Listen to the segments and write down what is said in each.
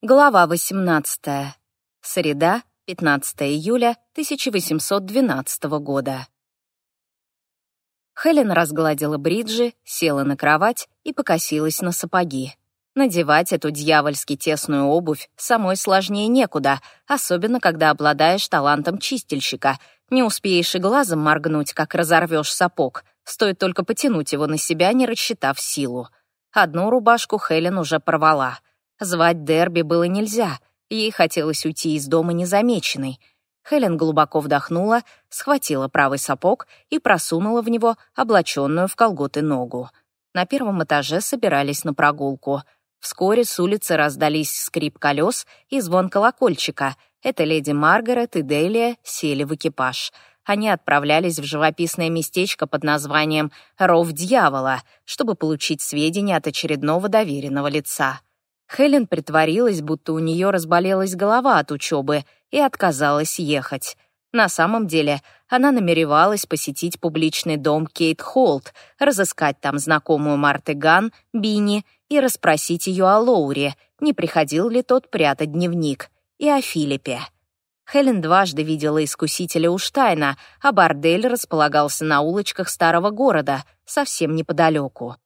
Глава 18. Среда, 15 июля 1812 года. Хелен разгладила бриджи, села на кровать и покосилась на сапоги. Надевать эту дьявольски тесную обувь самой сложнее некуда, особенно когда обладаешь талантом чистильщика. Не успеешь и глазом моргнуть, как разорвешь сапог. Стоит только потянуть его на себя, не рассчитав силу. Одну рубашку Хелен уже порвала — Звать Дерби было нельзя, ей хотелось уйти из дома незамеченной. Хелен глубоко вдохнула, схватила правый сапог и просунула в него облаченную в колготы ногу. На первом этаже собирались на прогулку. Вскоре с улицы раздались скрип колес и звон колокольчика. Это леди Маргарет и Делия сели в экипаж. Они отправлялись в живописное местечко под названием «Ров дьявола», чтобы получить сведения от очередного доверенного лица. Хелен притворилась, будто у нее разболелась голова от учебы, и отказалась ехать. На самом деле она намеревалась посетить публичный дом Кейт Холт, разыскать там знакомую Марты Ган, Бини, и расспросить ее о Лоуре, не приходил ли тот прятать дневник, и о Филиппе. Хелен дважды видела искусителя у Штайна, а бордель располагался на улочках старого города, совсем неподалеку.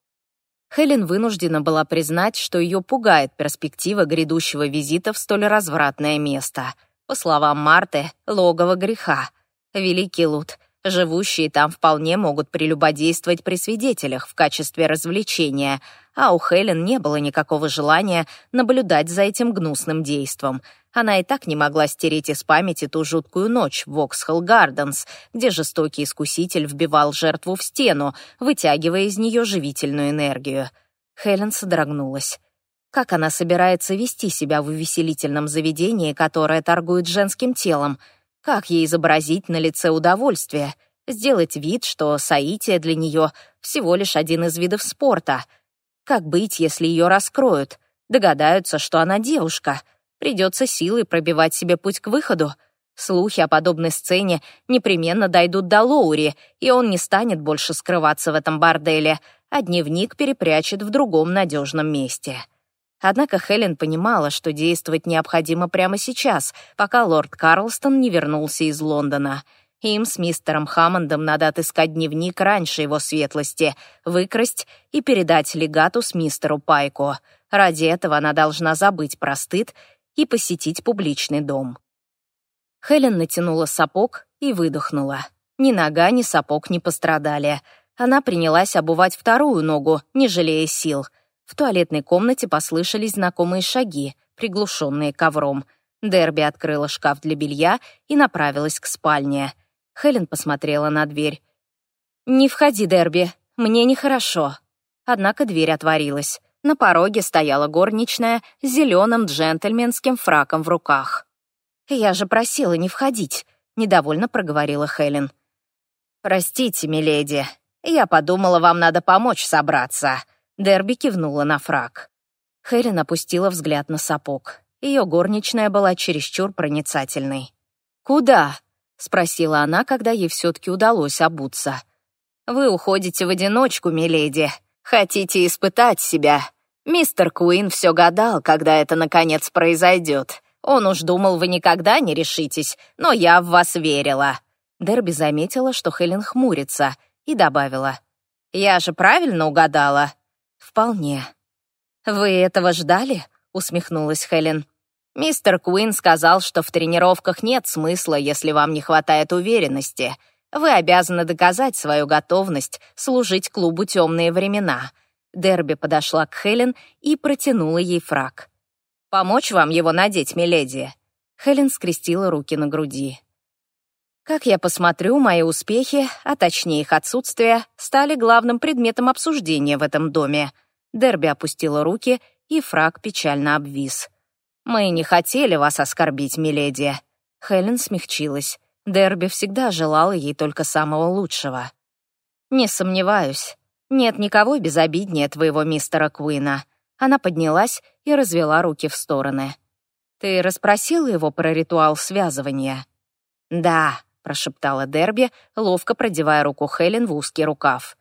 Хелен вынуждена была признать, что ее пугает перспектива грядущего визита в столь развратное место. По словам Марты, логово греха. Великий Лут, живущие там вполне могут прелюбодействовать при свидетелях в качестве развлечения, а у Хелен не было никакого желания наблюдать за этим гнусным действом — она и так не могла стереть из памяти ту жуткую ночь в Воксхолл Гарденс, где жестокий искуситель вбивал жертву в стену, вытягивая из нее живительную энергию. Хелен содрогнулась. Как она собирается вести себя в увеселительном заведении, которое торгует женским телом? Как ей изобразить на лице удовольствие? Сделать вид, что соитие для нее всего лишь один из видов спорта? Как быть, если ее раскроют? Догадаются, что она девушка — Придется силой пробивать себе путь к выходу. Слухи о подобной сцене непременно дойдут до Лоури, и он не станет больше скрываться в этом борделе, а дневник перепрячет в другом надежном месте. Однако Хелен понимала, что действовать необходимо прямо сейчас, пока лорд Карлстон не вернулся из Лондона. Им с мистером Хаммондом надо отыскать дневник раньше его светлости, выкрасть и передать легату с мистеру Пайку. Ради этого она должна забыть про стыд и посетить публичный дом. Хелен натянула сапог и выдохнула. Ни нога, ни сапог не пострадали. Она принялась обувать вторую ногу, не жалея сил. В туалетной комнате послышались знакомые шаги, приглушенные ковром. Дерби открыла шкаф для белья и направилась к спальне. Хелен посмотрела на дверь. «Не входи, Дерби, мне нехорошо». Однако дверь отворилась. На пороге стояла горничная с зеленым джентльменским фраком в руках. «Я же просила не входить», — недовольно проговорила Хелен. «Простите, миледи, я подумала, вам надо помочь собраться». Дерби кивнула на фрак. Хелен опустила взгляд на сапог. Ее горничная была чересчур проницательной. «Куда?» — спросила она, когда ей все-таки удалось обуться. «Вы уходите в одиночку, миледи. Хотите испытать себя? Мистер Куин все гадал, когда это наконец произойдет. Он уж думал, вы никогда не решитесь, но я в вас верила». Дерби заметила, что Хелен хмурится, и добавила. «Я же правильно угадала?» «Вполне». «Вы этого ждали?» — усмехнулась Хелен. «Мистер Куин сказал, что в тренировках нет смысла, если вам не хватает уверенности. Вы обязаны доказать свою готовность служить клубу «Темные времена». Дерби подошла к Хелен и протянула ей фраг. «Помочь вам его надеть, миледи?» Хелен скрестила руки на груди. Как я посмотрю, мои успехи, а точнее их отсутствие, стали главным предметом обсуждения в этом доме. Дерби опустила руки, и фраг печально обвис. «Мы не хотели вас оскорбить, миледи». Хелен смягчилась. Дерби всегда желала ей только самого лучшего. «Не сомневаюсь. Нет никого безобиднее твоего мистера Куина». Она поднялась и развела руки в стороны. «Ты расспросила его про ритуал связывания?» «Да», — прошептала Дерби, ловко продевая руку Хелен в узкий рукав.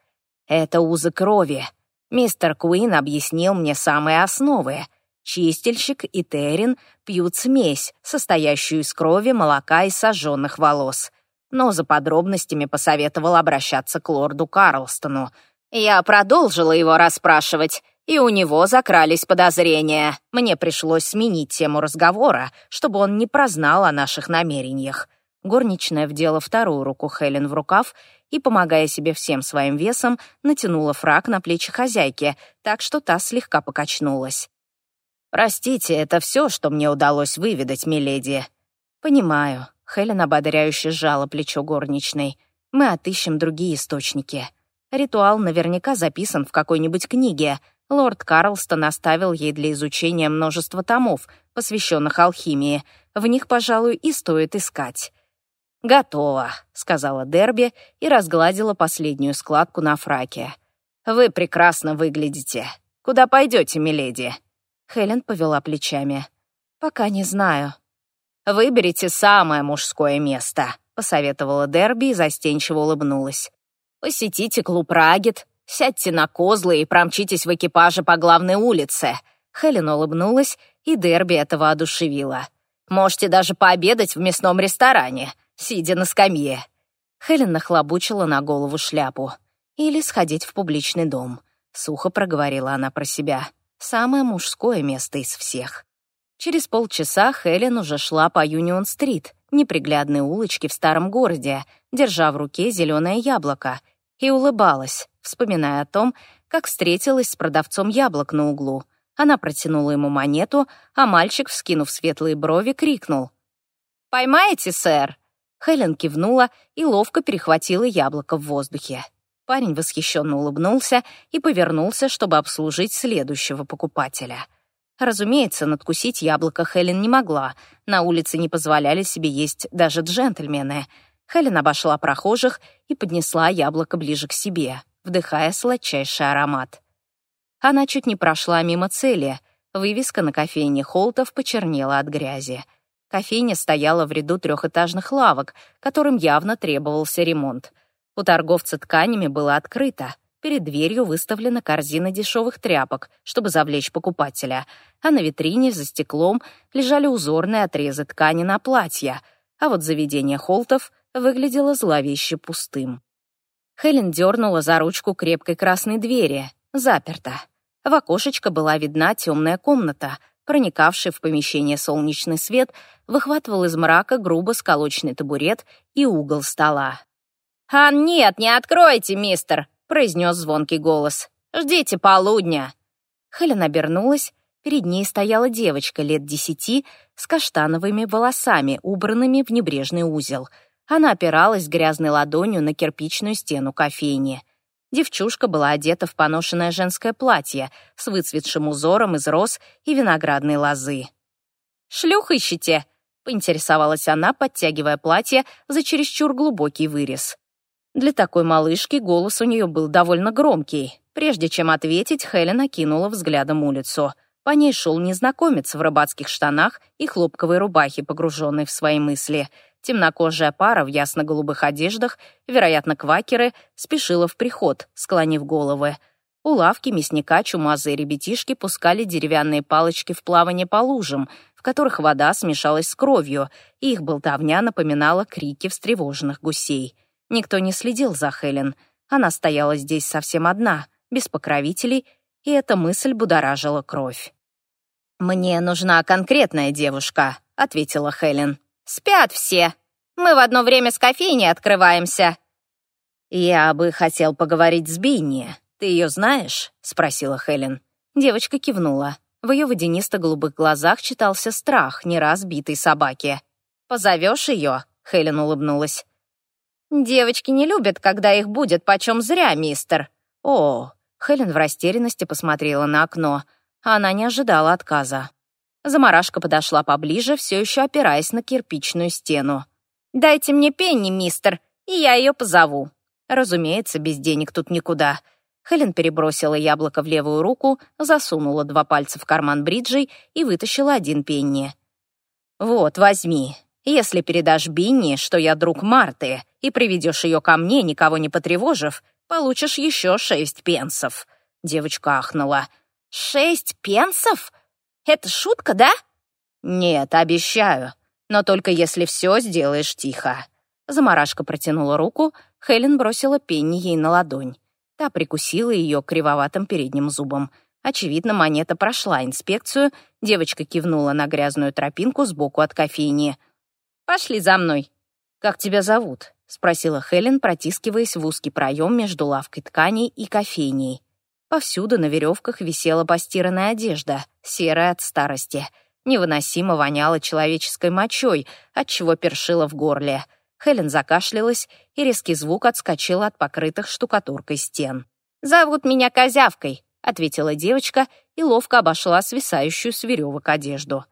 «Это узы крови. Мистер Куин объяснил мне самые основы. Чистильщик и Терин пьют смесь, состоящую из крови, молока и сожженных волос. Но за подробностями посоветовал обращаться к лорду Карлстону. Я продолжила его расспрашивать, и у него закрались подозрения. Мне пришлось сменить тему разговора, чтобы он не прознал о наших намерениях. Горничная вдела вторую руку Хелен в рукав и, помогая себе всем своим весом, натянула фраг на плечи хозяйки, так что та слегка покачнулась. «Простите, это все, что мне удалось выведать, миледи». «Понимаю», — Хелен ободряюще сжала плечо горничной. «Мы отыщем другие источники». Ритуал наверняка записан в какой-нибудь книге. Лорд Карлстон оставил ей для изучения множество томов, посвященных алхимии. В них, пожалуй, и стоит искать. «Готово», — сказала Дерби и разгладила последнюю складку на фраке. «Вы прекрасно выглядите. Куда пойдете, миледи?» Хелен повела плечами. «Пока не знаю». «Выберите самое мужское место», — посоветовала Дерби и застенчиво улыбнулась. «Посетите клуб Рагет, сядьте на козлы и промчитесь в экипаже по главной улице». Хелен улыбнулась, и Дерби этого одушевила. «Можете даже пообедать в мясном ресторане сидя на скамье. Хелен нахлобучила на голову шляпу. Или сходить в публичный дом. Сухо проговорила она про себя. Самое мужское место из всех. Через полчаса Хелен уже шла по Юнион-стрит, неприглядной улочке в старом городе, держа в руке зеленое яблоко, и улыбалась, вспоминая о том, как встретилась с продавцом яблок на углу. Она протянула ему монету, а мальчик, вскинув светлые брови, крикнул. «Поймаете, сэр?» Хелен кивнула и ловко перехватила яблоко в воздухе. Парень восхищенно улыбнулся и повернулся, чтобы обслужить следующего покупателя. Разумеется, надкусить яблоко Хелен не могла. На улице не позволяли себе есть даже джентльмены. Хелен обошла прохожих и поднесла яблоко ближе к себе, вдыхая сладчайший аромат. Она чуть не прошла мимо цели. Вывеска на кофейне Холтов почернела от грязи. Кофейня стояла в ряду трехэтажных лавок, которым явно требовался ремонт. У торговца тканями было открыто. Перед дверью выставлена корзина дешевых тряпок, чтобы завлечь покупателя, а на витрине за стеклом лежали узорные отрезы ткани на платья, а вот заведение Холтов выглядело зловеще пустым. Хелен дернула за ручку крепкой красной двери. Заперто. В окошечко была видна темная комната — проникавший в помещение солнечный свет, выхватывал из мрака грубо сколоченный табурет и угол стола. «А нет, не откройте, мистер!» — произнес звонкий голос. «Ждите полудня!» Хелен обернулась. Перед ней стояла девочка лет десяти с каштановыми волосами, убранными в небрежный узел. Она опиралась грязной ладонью на кирпичную стену кофейни. Девчушка была одета в поношенное женское платье с выцветшим узором из роз и виноградной лозы. «Шлюх ищете?» — поинтересовалась она, подтягивая платье за чересчур глубокий вырез. Для такой малышки голос у нее был довольно громкий. Прежде чем ответить, Хелен окинула взглядом улицу. По ней шел незнакомец в рыбацких штанах и хлопковой рубахе, погруженный в свои мысли — Темнокожая пара в ясно-голубых одеждах, вероятно, квакеры, спешила в приход, склонив головы. У лавки мясника чумазые ребятишки пускали деревянные палочки в плавание по лужам, в которых вода смешалась с кровью, и их болтовня напоминала крики встревоженных гусей. Никто не следил за Хелен. Она стояла здесь совсем одна, без покровителей, и эта мысль будоражила кровь. «Мне нужна конкретная девушка», — ответила Хелен. «Спят все. Мы в одно время с кофейней открываемся». «Я бы хотел поговорить с Бинни. Ты ее знаешь?» — спросила Хелен. Девочка кивнула. В ее водянисто-голубых глазах читался страх не раз битой собаки. «Позовешь ее?» — Хелен улыбнулась. «Девочки не любят, когда их будет почем зря, мистер». «О!» — Хелен в растерянности посмотрела на окно. Она не ожидала отказа. Замарашка подошла поближе, все еще опираясь на кирпичную стену. «Дайте мне пенни, мистер, и я ее позову». Разумеется, без денег тут никуда. Хелен перебросила яблоко в левую руку, засунула два пальца в карман бриджей и вытащила один пенни. «Вот, возьми. Если передашь Бинни, что я друг Марты, и приведешь ее ко мне, никого не потревожив, получишь еще шесть пенсов». Девочка ахнула. «Шесть пенсов? Это шутка, да?» «Нет, обещаю. Но только если все сделаешь тихо». Замарашка протянула руку, Хелен бросила Пенни ей на ладонь. Та прикусила ее кривоватым передним зубом. Очевидно, монета прошла инспекцию, девочка кивнула на грязную тропинку сбоку от кофейни. «Пошли за мной». «Как тебя зовут?» — спросила Хелен, протискиваясь в узкий проем между лавкой тканей и кофейней. Повсюду на веревках висела постиранная одежда, серая от старости. Невыносимо воняло человеческой мочой, отчего першило в горле. Хелен закашлялась, и резкий звук отскочил от покрытых штукатуркой стен. «Зовут меня Козявкой», — ответила девочка и ловко обошла свисающую с веревок одежду.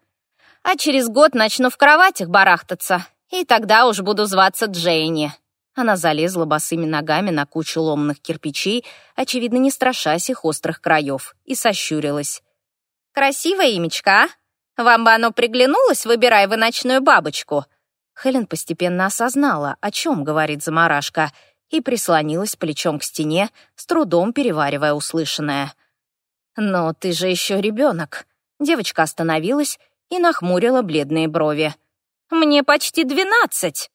«А через год начну в кроватях барахтаться, и тогда уж буду зваться Джейни». Она залезла босыми ногами на кучу ломных кирпичей, очевидно, не страшась их острых краев, и сощурилась. «Красивое имечко, а? Вам бы оно приглянулось, выбирая вы ночную бабочку?» Хелен постепенно осознала, о чем говорит заморашка, и прислонилась плечом к стене, с трудом переваривая услышанное. «Но ты же еще ребенок». Девочка остановилась и нахмурила бледные брови. «Мне почти двенадцать!»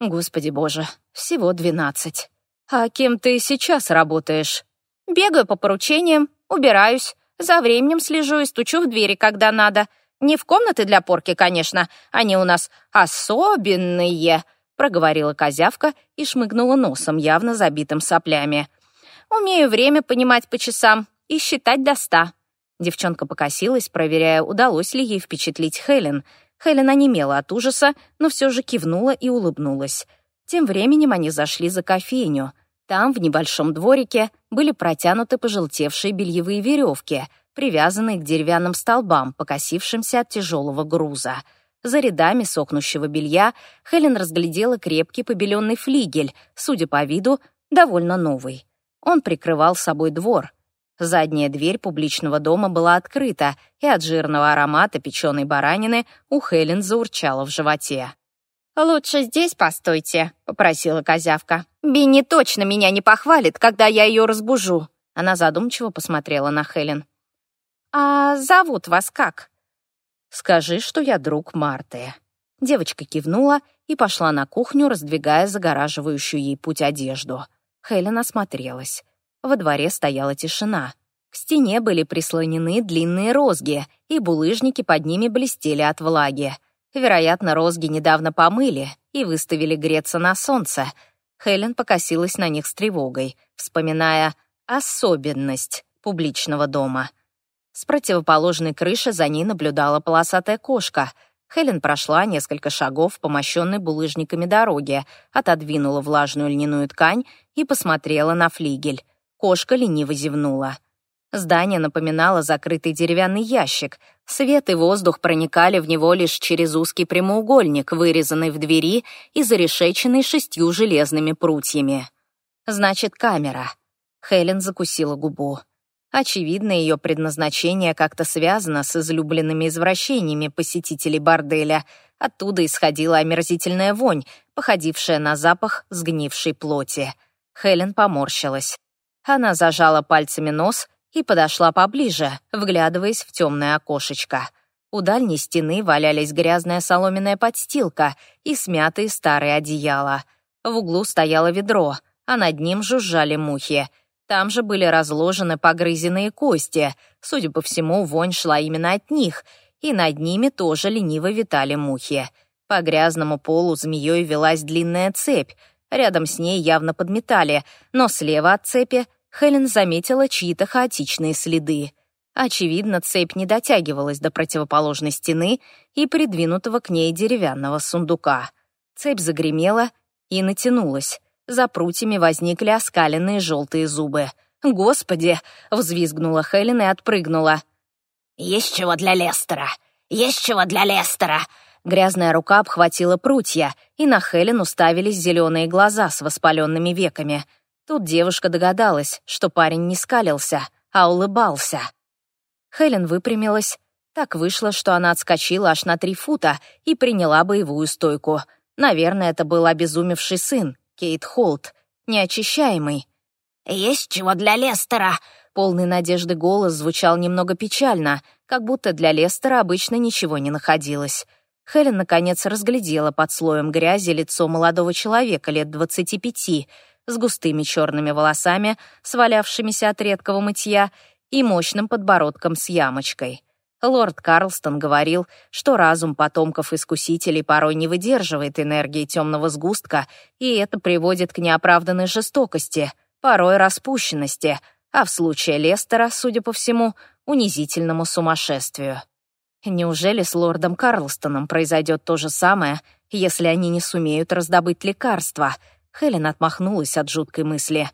«Господи боже, всего двенадцать. А кем ты сейчас работаешь?» «Бегаю по поручениям, убираюсь, за временем слежу и стучу в двери, когда надо. Не в комнаты для порки, конечно, они у нас особенные», проговорила козявка и шмыгнула носом, явно забитым соплями. «Умею время понимать по часам и считать до ста». Девчонка покосилась, проверяя, удалось ли ей впечатлить Хелен. Хелен онемела от ужаса, но все же кивнула и улыбнулась. Тем временем они зашли за кофейню. Там, в небольшом дворике, были протянуты пожелтевшие бельевые веревки, привязанные к деревянным столбам, покосившимся от тяжелого груза. За рядами сохнущего белья Хелен разглядела крепкий побеленный флигель, судя по виду, довольно новый. Он прикрывал собой двор. Задняя дверь публичного дома была открыта, и от жирного аромата печеной баранины у Хелен заурчала в животе. «Лучше здесь постойте», — попросила козявка. «Бинни точно меня не похвалит, когда я ее разбужу». Она задумчиво посмотрела на Хелен. «А зовут вас как?» «Скажи, что я друг Марты». Девочка кивнула и пошла на кухню, раздвигая загораживающую ей путь одежду. Хелен осмотрелась. Во дворе стояла тишина. К стене были прислонены длинные розги, и булыжники под ними блестели от влаги. Вероятно, розги недавно помыли и выставили греться на солнце. Хелен покосилась на них с тревогой, вспоминая особенность публичного дома. С противоположной крыши за ней наблюдала полосатая кошка. Хелен прошла несколько шагов по мощенной булыжниками дороге, отодвинула влажную льняную ткань и посмотрела на флигель. Кошка лениво зевнула. Здание напоминало закрытый деревянный ящик. Свет и воздух проникали в него лишь через узкий прямоугольник, вырезанный в двери и зарешеченный шестью железными прутьями. Значит, камера. Хелен закусила губу. Очевидно, ее предназначение как-то связано с излюбленными извращениями посетителей борделя. Оттуда исходила омерзительная вонь, походившая на запах сгнившей плоти. Хелен поморщилась. Она зажала пальцами нос и подошла поближе, вглядываясь в темное окошечко. У дальней стены валялись грязная соломенная подстилка и смятые старые одеяла. В углу стояло ведро, а над ним жужжали мухи. Там же были разложены погрызенные кости. Судя по всему, вонь шла именно от них, и над ними тоже лениво витали мухи. По грязному полу змеей велась длинная цепь. Рядом с ней явно подметали, но слева от цепи Хелен заметила чьи-то хаотичные следы. Очевидно, цепь не дотягивалась до противоположной стены и придвинутого к ней деревянного сундука. Цепь загремела и натянулась. За прутьями возникли оскаленные желтые зубы. «Господи!» — взвизгнула Хелен и отпрыгнула. «Есть чего для Лестера! Есть чего для Лестера!» Грязная рука обхватила прутья, и на Хелен уставились зеленые глаза с воспаленными веками — Тут девушка догадалась, что парень не скалился, а улыбался. Хелен выпрямилась. Так вышло, что она отскочила аж на три фута и приняла боевую стойку. Наверное, это был обезумевший сын, Кейт Холт, неочищаемый. «Есть чего для Лестера!» Полный надежды голос звучал немного печально, как будто для Лестера обычно ничего не находилось. Хелен, наконец, разглядела под слоем грязи лицо молодого человека лет 25 с густыми черными волосами, свалявшимися от редкого мытья, и мощным подбородком с ямочкой. Лорд Карлстон говорил, что разум потомков искусителей порой не выдерживает энергии темного сгустка, и это приводит к неоправданной жестокости, порой распущенности, а в случае Лестера, судя по всему, унизительному сумасшествию. Неужели с лордом Карлстоном произойдет то же самое, если они не сумеют раздобыть лекарства? Хелен отмахнулась от жуткой мысли.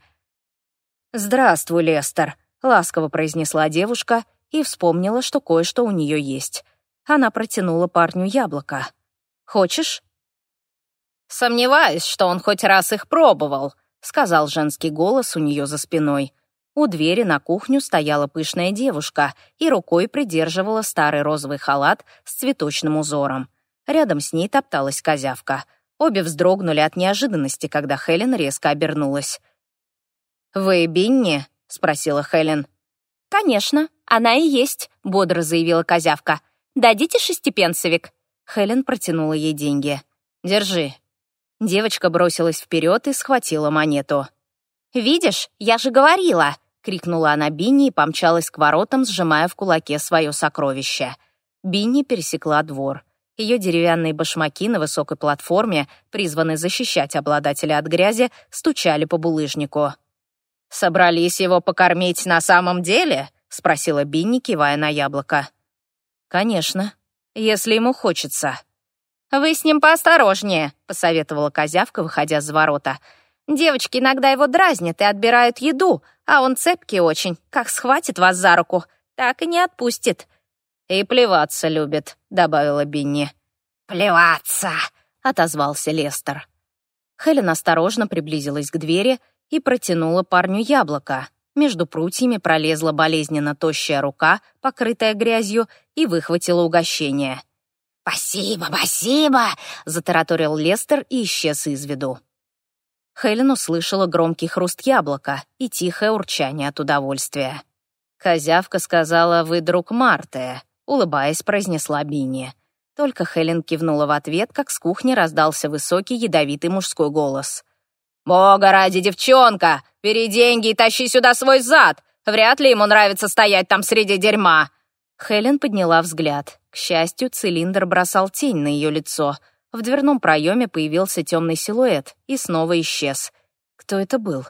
«Здравствуй, Лестер», — ласково произнесла девушка и вспомнила, что кое-что у нее есть. Она протянула парню яблоко. «Хочешь?» «Сомневаюсь, что он хоть раз их пробовал», — сказал женский голос у нее за спиной. У двери на кухню стояла пышная девушка и рукой придерживала старый розовый халат с цветочным узором. Рядом с ней топталась козявка. Обе вздрогнули от неожиданности, когда Хелен резко обернулась. «Вы Бинни?» — спросила Хелен. «Конечно, она и есть», — бодро заявила козявка. «Дадите шестипенсовик?» Хелен протянула ей деньги. «Держи». Девочка бросилась вперед и схватила монету. «Видишь, я же говорила!» — крикнула она Бинни и помчалась к воротам, сжимая в кулаке свое сокровище. Бинни пересекла двор. Ее деревянные башмаки на высокой платформе, призванные защищать обладателя от грязи, стучали по булыжнику. «Собрались его покормить на самом деле?» — спросила Бинни, кивая на яблоко. «Конечно, если ему хочется». «Вы с ним поосторожнее», — посоветовала козявка, выходя за ворота. «Девочки иногда его дразнят и отбирают еду, а он цепкий очень, как схватит вас за руку, так и не отпустит». «И плеваться любит», — добавила Бинни. «Плеваться», — отозвался Лестер. Хелен осторожно приблизилась к двери и протянула парню яблоко. Между прутьями пролезла болезненно тощая рука, покрытая грязью, и выхватила угощение. «Спасибо, спасибо!» — затараторил Лестер и исчез из виду. Хелен услышала громкий хруст яблока и тихое урчание от удовольствия. «Козявка сказала, вы друг Марты», — улыбаясь, произнесла Бинни. Только Хелен кивнула в ответ, как с кухни раздался высокий ядовитый мужской голос. «Бога ради, девчонка! Бери деньги и тащи сюда свой зад! Вряд ли ему нравится стоять там среди дерьма!» Хелен подняла взгляд. К счастью, цилиндр бросал тень на ее лицо. В дверном проеме появился темный силуэт и снова исчез. Кто это был?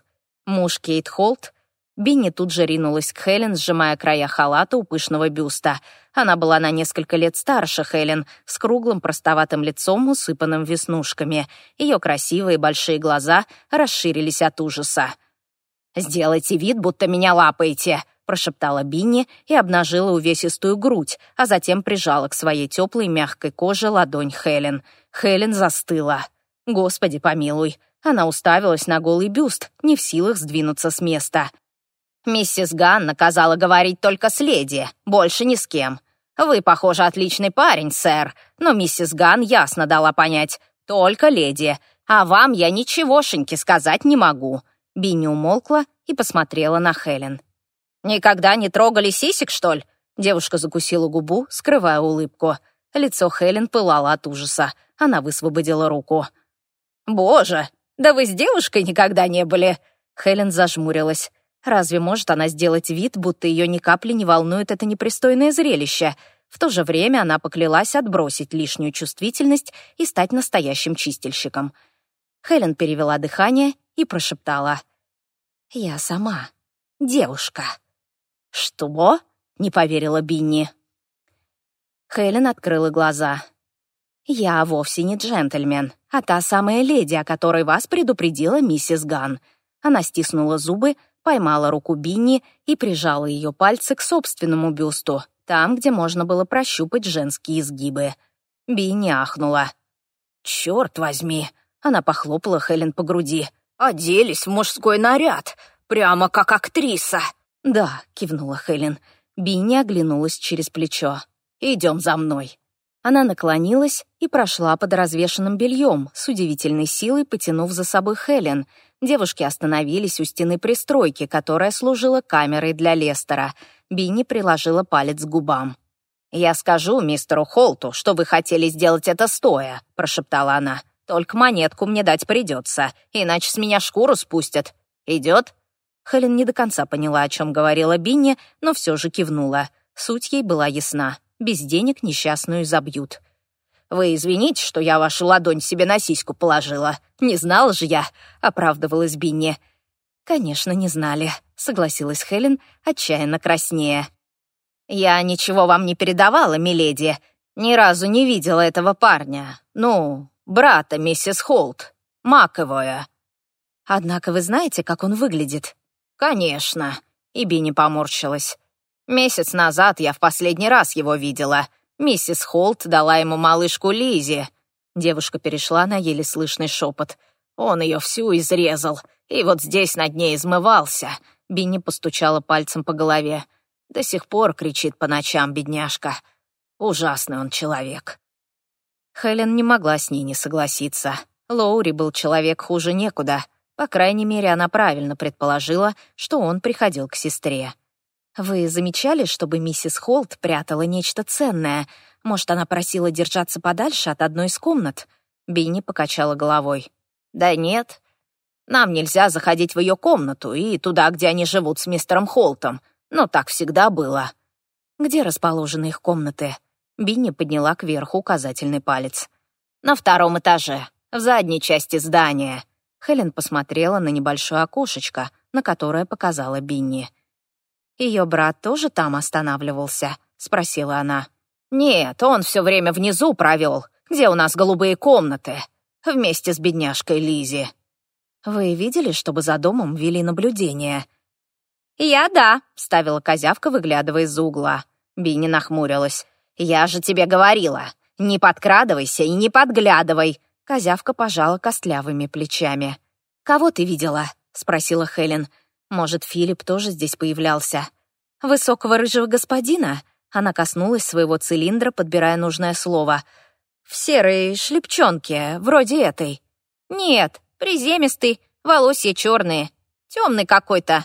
Муж Кейт Холт? Бинни тут же ринулась к Хелен, сжимая края халата у пышного бюста. Она была на несколько лет старше Хелен, с круглым простоватым лицом, усыпанным веснушками. Ее красивые большие глаза расширились от ужаса. «Сделайте вид, будто меня лапаете», — прошептала Бинни и обнажила увесистую грудь, а затем прижала к своей теплой мягкой коже ладонь Хелен. Хелен застыла. «Господи помилуй». Она уставилась на голый бюст, не в силах сдвинуться с места. Миссис Ган наказала говорить только с леди, больше ни с кем. Вы, похоже, отличный парень, сэр, но миссис Ган ясно дала понять, только леди, а вам я ничегошеньки сказать не могу». Бинни умолкла и посмотрела на Хелен. «Никогда не трогали сисек, что ли?» Девушка закусила губу, скрывая улыбку. Лицо Хелен пылало от ужаса. Она высвободила руку. «Боже, да вы с девушкой никогда не были!» Хелен зажмурилась. Разве может она сделать вид, будто ее ни капли не волнует это непристойное зрелище? В то же время она поклялась отбросить лишнюю чувствительность и стать настоящим чистильщиком. Хелен перевела дыхание и прошептала. «Я сама. Девушка». «Что?» — не поверила Бинни. Хелен открыла глаза. «Я вовсе не джентльмен, а та самая леди, о которой вас предупредила миссис Ган». Она стиснула зубы, поймала руку Бинни и прижала ее пальцы к собственному бюсту, там, где можно было прощупать женские изгибы. Бинни ахнула. «Черт возьми!» — она похлопала Хелен по груди. «Оделись в мужской наряд, прямо как актриса!» «Да», — кивнула Хелен. Бинни оглянулась через плечо. «Идем за мной». Она наклонилась и прошла под развешенным бельем, с удивительной силой потянув за собой Хелен — Девушки остановились у стены пристройки, которая служила камерой для Лестера. Бинни приложила палец к губам. «Я скажу мистеру Холту, что вы хотели сделать это стоя», — прошептала она. «Только монетку мне дать придется, иначе с меня шкуру спустят. Идет?» Хелен не до конца поняла, о чем говорила Бинни, но все же кивнула. Суть ей была ясна. Без денег несчастную забьют. «Вы извините, что я вашу ладонь себе на сиську положила. Не знала же я», — оправдывалась Бинни. «Конечно, не знали», — согласилась Хелен, отчаянно краснея. «Я ничего вам не передавала, миледи. Ни разу не видела этого парня. Ну, брата миссис Холт, Маковое». «Однако вы знаете, как он выглядит?» «Конечно», — и Бинни поморщилась. «Месяц назад я в последний раз его видела. Миссис Холт дала ему малышку Лизи. Девушка перешла на еле слышный шепот. Он ее всю изрезал, и вот здесь над ней измывался. Бинни постучала пальцем по голове. До сих пор кричит по ночам, бедняжка. Ужасный он человек. Хелен не могла с ней не согласиться. Лоури был человек хуже некуда. По крайней мере, она правильно предположила, что он приходил к сестре. «Вы замечали, чтобы миссис Холт прятала нечто ценное? Может, она просила держаться подальше от одной из комнат?» Бинни покачала головой. «Да нет. Нам нельзя заходить в ее комнату и туда, где они живут с мистером Холтом. Но так всегда было». «Где расположены их комнаты?» Бинни подняла кверху указательный палец. «На втором этаже, в задней части здания». Хелен посмотрела на небольшое окошечко, на которое показала Бинни. Ее брат тоже там останавливался?» — спросила она. «Нет, он все время внизу провел, где у нас голубые комнаты, вместе с бедняжкой Лизи. «Вы видели, чтобы за домом вели наблюдение?» «Я да», — ставила козявка, выглядывая из-за угла. Бинни нахмурилась. «Я же тебе говорила, не подкрадывайся и не подглядывай!» Козявка пожала костлявыми плечами. «Кого ты видела?» — спросила Хелен. Может, Филипп тоже здесь появлялся? Высокого рыжего господина? Она коснулась своего цилиндра, подбирая нужное слово. В серой шлепчонке, вроде этой. Нет, приземистый, волосья черные, темный какой-то.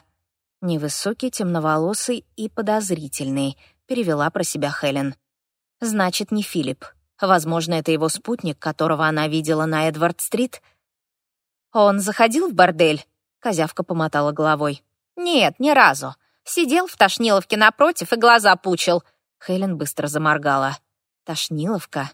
Невысокий, темноволосый и подозрительный, перевела про себя Хелен. Значит, не Филипп. Возможно, это его спутник, которого она видела на Эдвард-стрит. Он заходил в бордель? Козявка помотала головой. «Нет, ни разу. Сидел в Тошниловке напротив и глаза пучил». Хелен быстро заморгала. «Тошниловка?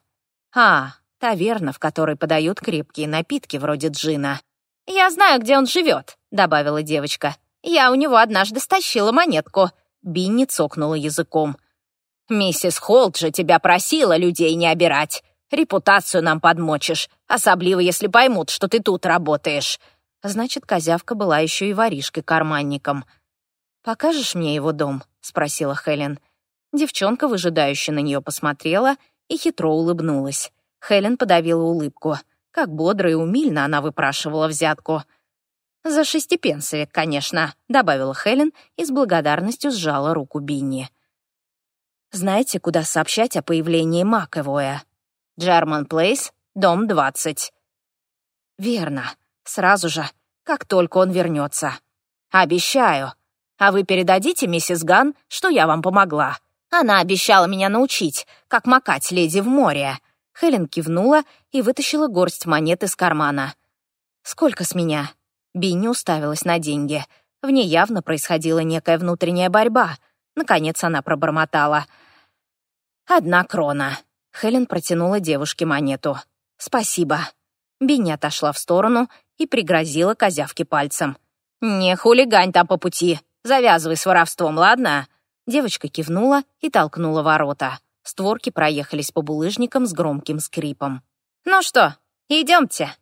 А, таверна, в которой подают крепкие напитки вроде джина». «Я знаю, где он живет», — добавила девочка. «Я у него однажды стащила монетку». Бинни цокнула языком. «Миссис Холт же тебя просила людей не обирать. Репутацию нам подмочишь, особливо если поймут, что ты тут работаешь. Значит, козявка была еще и воришкой-карманником. «Покажешь мне его дом?» — спросила Хелен. Девчонка, выжидающе на нее посмотрела и хитро улыбнулась. Хелен подавила улыбку. Как бодро и умильно она выпрашивала взятку. «За шестипенсовик, конечно», — добавила Хелен и с благодарностью сжала руку Бинни. «Знаете, куда сообщать о появлении Маковоя?» «Джерман Плейс, дом 20». «Верно. Сразу же, как только он вернется. Обещаю. А вы передадите миссис Ган, что я вам помогла. Она обещала меня научить, как макать леди в море. Хелен кивнула и вытащила горсть монет из кармана. «Сколько с меня?» Бинни уставилась на деньги. В ней явно происходила некая внутренняя борьба. Наконец она пробормотала. «Одна крона». Хелен протянула девушке монету. «Спасибо». Бинни отошла в сторону и пригрозила козявке пальцем. «Не хулигань там по пути. Завязывай с воровством, ладно?» Девочка кивнула и толкнула ворота. Створки проехались по булыжникам с громким скрипом. «Ну что, идемте?»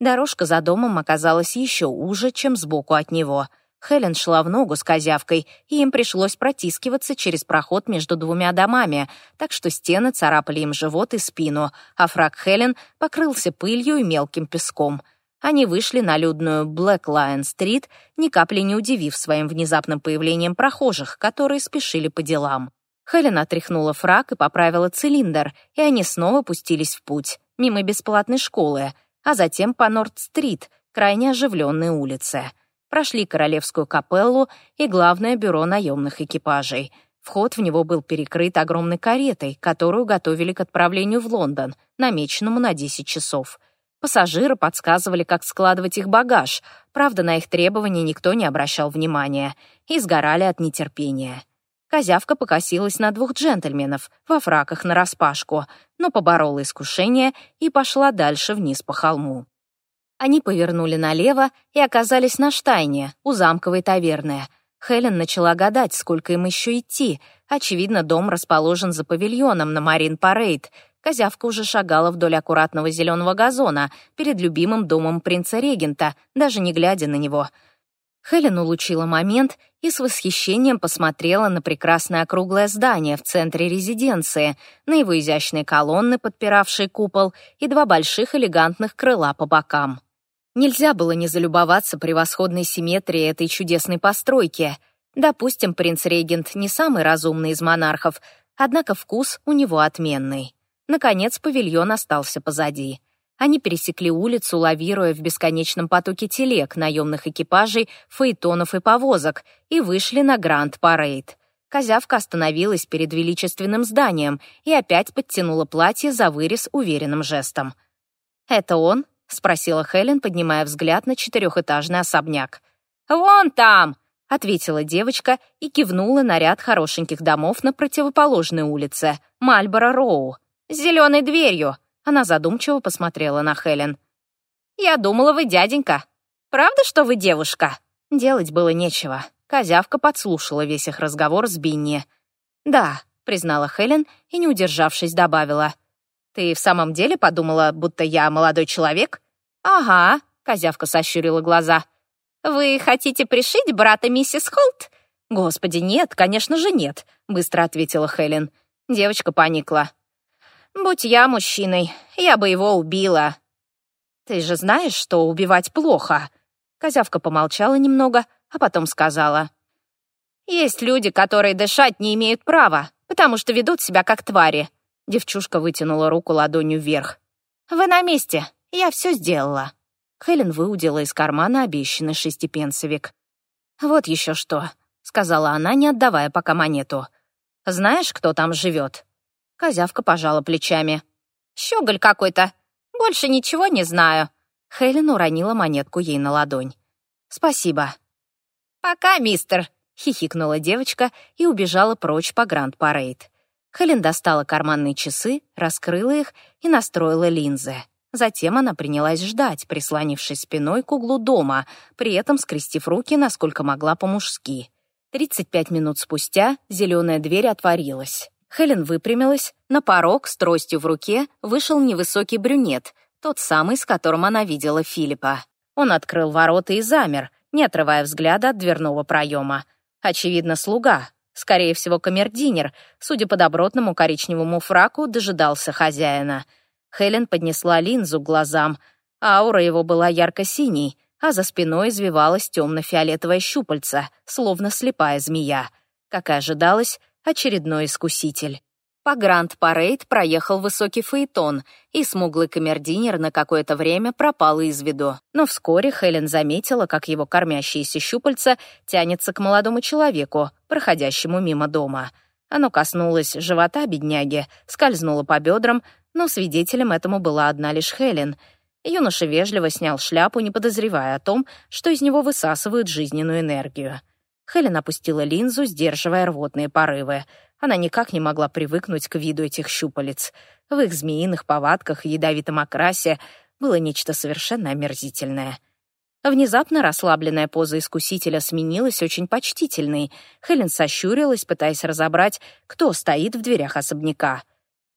Дорожка за домом оказалась еще уже, чем сбоку от него. Хелен шла в ногу с козявкой, и им пришлось протискиваться через проход между двумя домами, так что стены царапали им живот и спину, а фраг Хелен покрылся пылью и мелким песком — они вышли на людную Блэк Лайон-стрит, ни капли не удивив своим внезапным появлением прохожих, которые спешили по делам. Хелен отряхнула фрак и поправила цилиндр, и они снова пустились в путь, мимо бесплатной школы, а затем по Норд-стрит, крайне оживленной улице. Прошли Королевскую капеллу и главное бюро наемных экипажей. Вход в него был перекрыт огромной каретой, которую готовили к отправлению в Лондон, намеченному на 10 часов. Пассажиры подсказывали, как складывать их багаж, правда, на их требования никто не обращал внимания, и сгорали от нетерпения. Козявка покосилась на двух джентльменов во фраках нараспашку, но поборола искушение и пошла дальше вниз по холму. Они повернули налево и оказались на Штайне, у замковой таверны — Хелен начала гадать, сколько им еще идти. Очевидно, дом расположен за павильоном на Марин-Парейд. Козявка уже шагала вдоль аккуратного зеленого газона перед любимым домом принца-регента, даже не глядя на него. Хелен улучила момент и с восхищением посмотрела на прекрасное округлое здание в центре резиденции, на его изящные колонны, подпиравшие купол, и два больших элегантных крыла по бокам. Нельзя было не залюбоваться превосходной симметрией этой чудесной постройки. Допустим, принц-регент не самый разумный из монархов, однако вкус у него отменный. Наконец, павильон остался позади. Они пересекли улицу, лавируя в бесконечном потоке телег, наемных экипажей, фаэтонов и повозок, и вышли на Гранд-Парейд. Козявка остановилась перед величественным зданием и опять подтянула платье за вырез уверенным жестом. «Это он?» — спросила Хелен, поднимая взгляд на четырехэтажный особняк. «Вон там!» — ответила девочка и кивнула на ряд хорошеньких домов на противоположной улице, Мальборо-Роу. «С зеленой дверью!» — она задумчиво посмотрела на Хелен. «Я думала, вы дяденька. Правда, что вы девушка?» Делать было нечего. Козявка подслушала весь их разговор с Бинни. «Да», — признала Хелен и, не удержавшись, добавила. «Ты в самом деле подумала, будто я молодой человек?» «Ага», — козявка сощурила глаза. «Вы хотите пришить брата миссис Холт?» «Господи, нет, конечно же нет», — быстро ответила Хелен. Девочка поникла. «Будь я мужчиной, я бы его убила». «Ты же знаешь, что убивать плохо?» Козявка помолчала немного, а потом сказала. «Есть люди, которые дышать не имеют права, потому что ведут себя как твари. Девчушка вытянула руку ладонью вверх. «Вы на месте. Я все сделала». Хелен выудила из кармана обещанный шестипенсовик. «Вот еще что», — сказала она, не отдавая пока монету. «Знаешь, кто там живет?» Козявка пожала плечами. «Щеголь какой-то. Больше ничего не знаю». Хелен уронила монетку ей на ладонь. «Спасибо». «Пока, мистер», — хихикнула девочка и убежала прочь по Гранд-Парейд. Хелен достала карманные часы, раскрыла их и настроила линзы. Затем она принялась ждать, прислонившись спиной к углу дома, при этом скрестив руки, насколько могла по-мужски. 35 минут спустя зеленая дверь отворилась. Хелен выпрямилась, на порог с тростью в руке вышел невысокий брюнет, тот самый, с которым она видела Филиппа. Он открыл ворота и замер, не отрывая взгляда от дверного проема. Очевидно, слуга, Скорее всего, камердинер, судя по добротному коричневому фраку, дожидался хозяина. Хелен поднесла линзу к глазам. Аура его была ярко-синей, а за спиной извивалась темно-фиолетовая щупальца, словно слепая змея. Как и ожидалось, очередной искуситель. По Гранд-Парейд проехал высокий фаэтон, и смуглый камердинер на какое-то время пропал из виду. Но вскоре Хелен заметила, как его кормящееся щупальце тянется к молодому человеку, проходящему мимо дома. Оно коснулось живота бедняги, скользнуло по бедрам, но свидетелем этому была одна лишь Хелен. Юноша вежливо снял шляпу, не подозревая о том, что из него высасывают жизненную энергию. Хелен опустила линзу, сдерживая рвотные порывы — она никак не могла привыкнуть к виду этих щупалец. В их змеиных повадках и ядовитом окрасе было нечто совершенно омерзительное. Внезапно расслабленная поза искусителя сменилась очень почтительной. Хелен сощурилась, пытаясь разобрать, кто стоит в дверях особняка.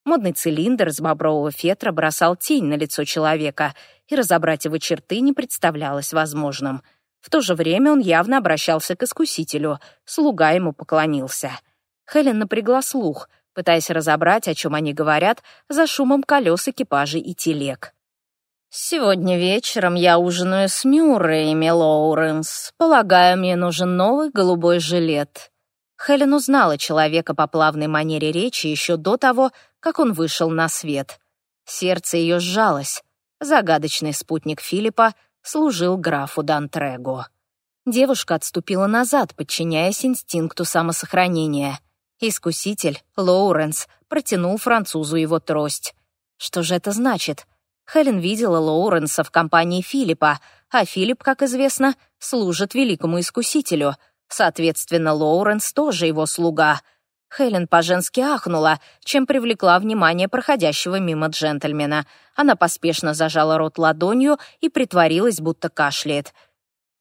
Модный цилиндр из бобрового фетра бросал тень на лицо человека, и разобрать его черты не представлялось возможным. В то же время он явно обращался к искусителю, слуга ему поклонился — Хелен напрягла слух, пытаясь разобрать, о чем они говорят, за шумом колес экипажей и телег. «Сегодня вечером я ужинаю с Мюррейми Лоуренс. Полагаю, мне нужен новый голубой жилет». Хелен узнала человека по плавной манере речи еще до того, как он вышел на свет. Сердце ее сжалось. Загадочный спутник Филиппа служил графу Дантрего. Девушка отступила назад, подчиняясь инстинкту самосохранения. Искуситель, Лоуренс, протянул французу его трость. Что же это значит? Хелен видела Лоуренса в компании Филиппа, а Филипп, как известно, служит великому искусителю. Соответственно, Лоуренс тоже его слуга. Хелен по-женски ахнула, чем привлекла внимание проходящего мимо джентльмена. Она поспешно зажала рот ладонью и притворилась, будто кашляет.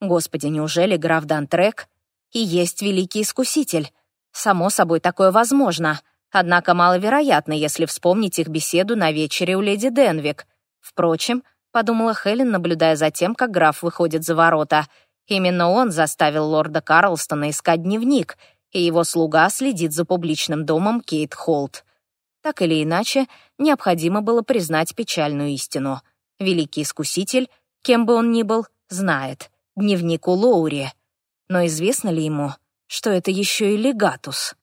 Господи, неужели граф Дантрек и есть великий искуситель? Само собой, такое возможно. Однако маловероятно, если вспомнить их беседу на вечере у леди Денвик. Впрочем, подумала Хелен, наблюдая за тем, как граф выходит за ворота. Именно он заставил лорда Карлстона искать дневник, и его слуга следит за публичным домом Кейт Холт. Так или иначе, необходимо было признать печальную истину. Великий искуситель, кем бы он ни был, знает. Дневник у Лоури. Но известно ли ему, что это еще и легатус.